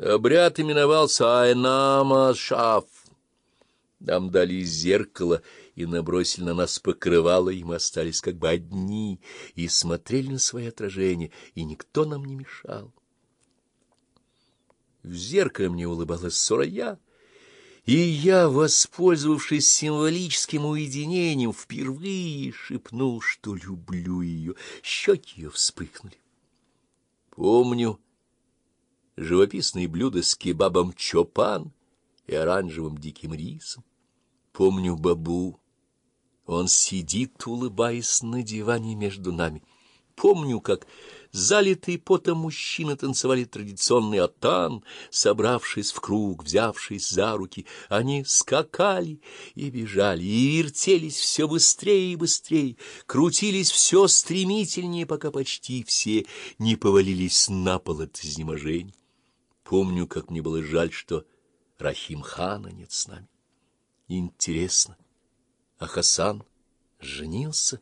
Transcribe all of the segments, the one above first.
Обряд именовался Айнама-Шаф. Нам дали зеркало и набросили на нас покрывало, и мы остались как бы одни, и смотрели на свои отражения, и никто нам не мешал. В зеркале мне улыбалась Сурая, и я, воспользовавшись символическим уединением, впервые шепнул, что люблю ее. Щеки ее вспыхнули. Помню живописные блюда с кебабом чопан и оранжевым диким рисом. Помню бабу. Он сидит, улыбаясь на диване между нами. Помню, как залитые потом мужчины танцевали традиционный атан, собравшись в круг, взявшись за руки. Они скакали и бежали, и вертелись все быстрее и быстрее, крутились все стремительнее, пока почти все не повалились на пол от изнеможения. Помню, как мне было жаль, что Рахим хана нет с нами. Интересно, а Хасан женился?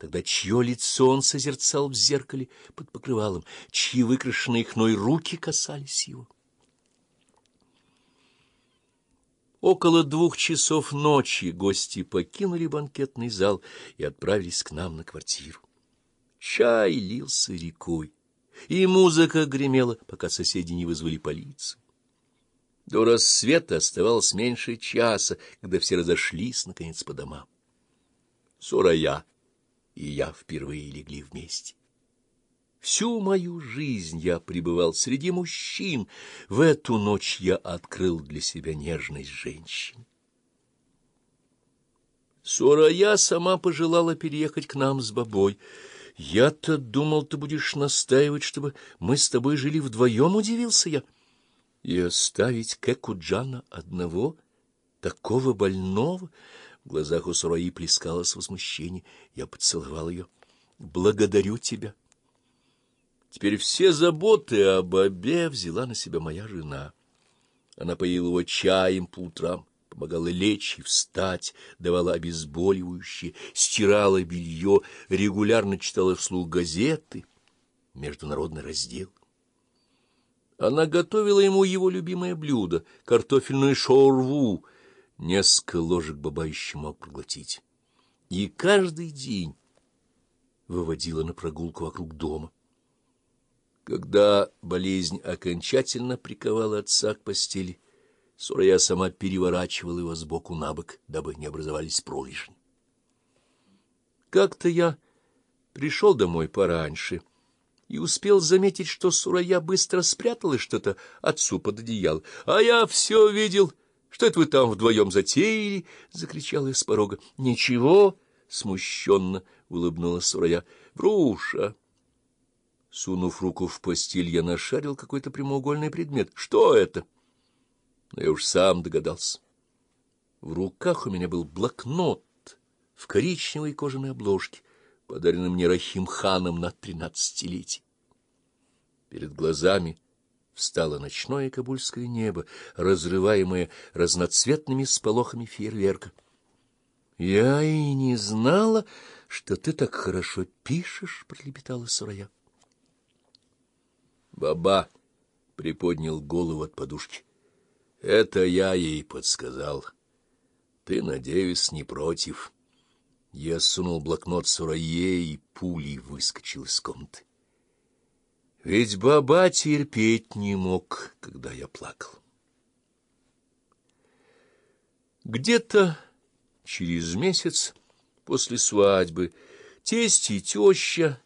Тогда чье лицо он созерцал в зеркале под покрывалом, чьи выкрашенные хной руки касались его? Около двух часов ночи гости покинули банкетный зал и отправились к нам на квартиру. Чай лился рекой и музыка гремела, пока соседи не вызвали полицию. До рассвета оставалось меньше часа, когда все разошлись, наконец, по домам. Сурая и я впервые легли вместе. Всю мою жизнь я пребывал среди мужчин. В эту ночь я открыл для себя нежность женщин. Сурая сама пожелала переехать к нам с бабой — я-то думал, ты будешь настаивать, чтобы мы с тобой жили вдвоем, удивился я. И оставить Кекуджана одного, такого больного? В глазах у Сураи плескалось возмущение. Я поцеловал ее. Благодарю тебя. Теперь все заботы об обе взяла на себя моя жена. Она поила его чаем по утрам помогала лечь и встать, давала обезболивающее, стирала белье, регулярно читала вслух газеты, международный раздел. Она готовила ему его любимое блюдо — картофельную шоурву. Несколько ложек баба еще мог проглотить. И каждый день выводила на прогулку вокруг дома. Когда болезнь окончательно приковала отца к постели, Сурая сама переворачивала его сбоку на бок, дабы не образовались пролежни. Как-то я пришел домой пораньше и успел заметить, что Сурая быстро спрятала что-то отцу под одеяло. — А я все видел. Что это вы там вдвоем затеяли? — закричал из порога. — Ничего, — смущенно улыбнулась Сурая. — Бруша. Сунув руку в постель, я нашарил какой-то прямоугольный предмет. — Что это? — но я уж сам догадался. В руках у меня был блокнот в коричневой кожаной обложке, подаренный мне Рахим-ханом на тринадцатилетие. Перед глазами встало ночное кабульское небо, разрываемое разноцветными сполохами фейерверка. — Я и не знала, что ты так хорошо пишешь, — пролепетала Сурая. Баба приподнял голову от подушки. Это я ей подсказал. Ты, надеюсь, не против. Я сунул блокнот Сурае, и пулей выскочил из комнаты. Ведь баба терпеть не мог, когда я плакал. Где-то через месяц после свадьбы тесть и теща,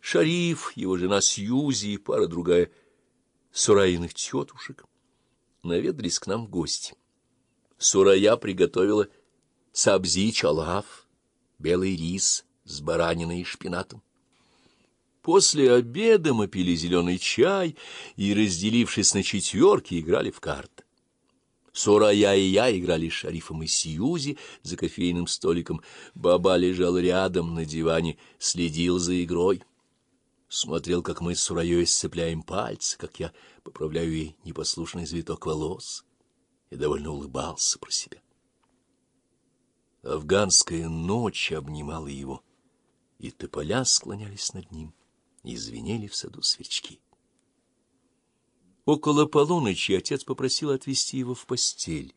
Шариф, его жена Сьюзи и пара другая Сураиных тетушек — наведались к нам в гости. Сурая приготовила сабзи чалав, белый рис с бараниной и шпинатом. После обеда мы пили зеленый чай и, разделившись на четверки, играли в карты. Сурая и я играли с Шарифом и Сьюзи за кофейным столиком. Баба лежал рядом на диване, следил за игрой смотрел, как мы с Сураей сцепляем пальцы, как я поправляю ей непослушный завиток волос, и довольно улыбался про себя. Афганская ночь обнимала его, и тополя склонялись над ним, и звенели в саду сверчки. Около полуночи отец попросил отвезти его в постель.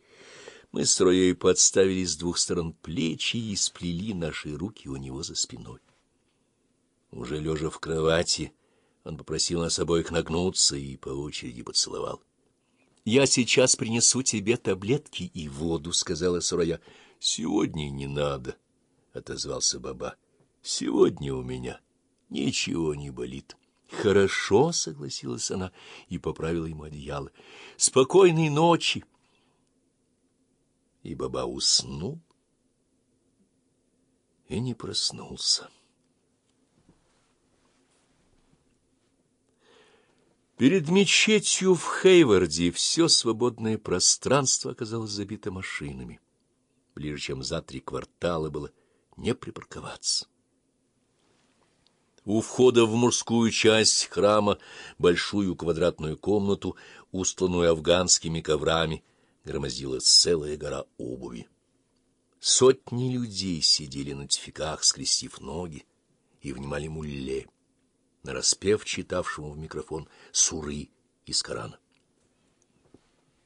Мы с Роей подставили с двух сторон плечи и сплели наши руки у него за спиной. Уже лежа в кровати, он попросил нас обоих нагнуться и по очереди поцеловал. — Я сейчас принесу тебе таблетки и воду, — сказала Сурая. — Сегодня не надо, — отозвался Баба. — Сегодня у меня ничего не болит. — Хорошо, — согласилась она и поправила ему одеяло. — Спокойной ночи! И Баба уснул и не проснулся. Перед мечетью в Хейварде все свободное пространство оказалось забито машинами. Ближе, чем за три квартала, было не припарковаться. У входа в мужскую часть храма, большую квадратную комнату, устланную афганскими коврами, громоздилась целая гора обуви. Сотни людей сидели на тификах, скрестив ноги, и внимали мулле, нараспев читавшему в микрофон суры из Корана.